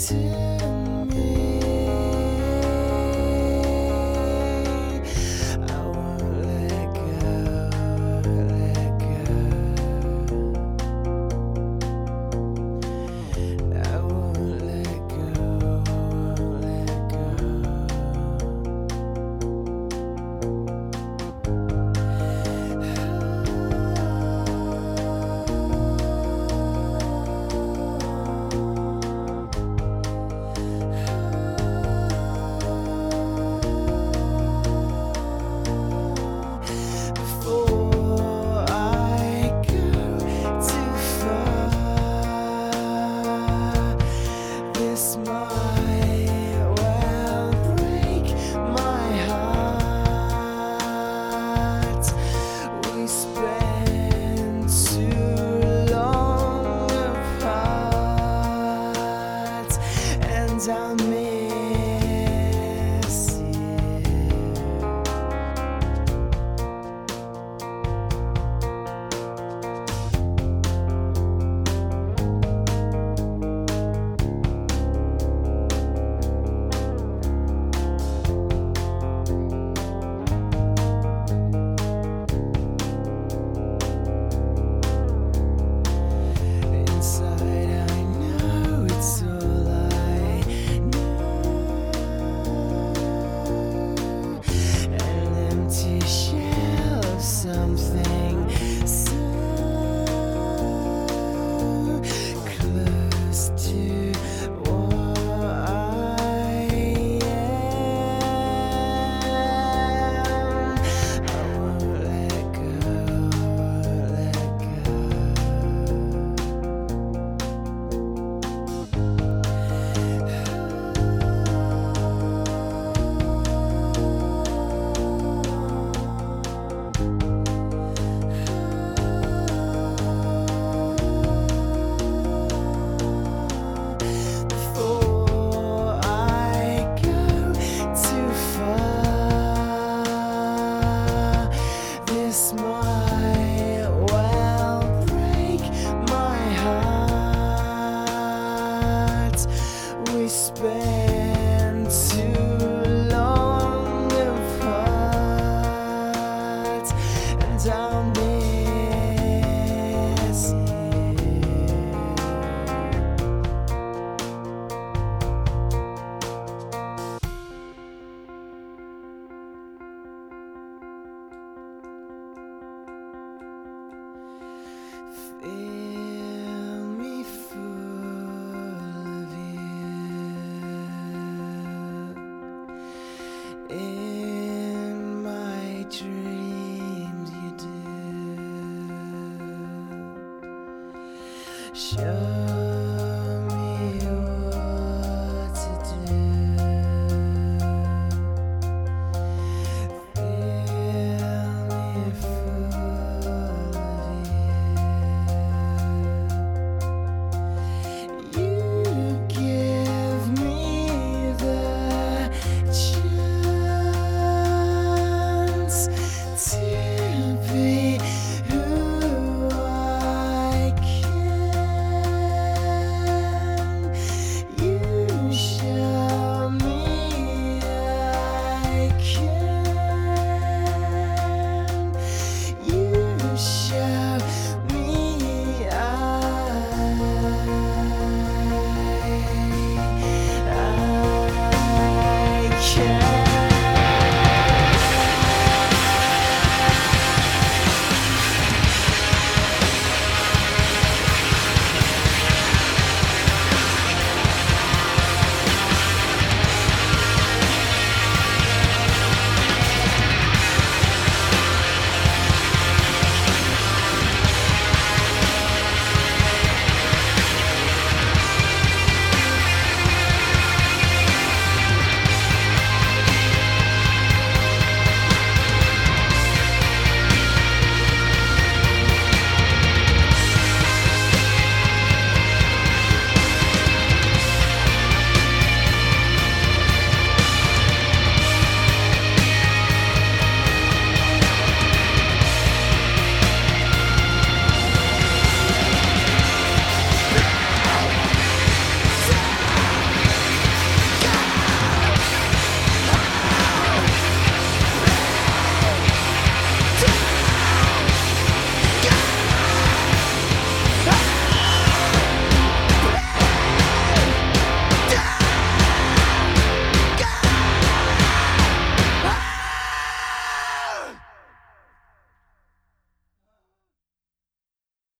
too. And 想。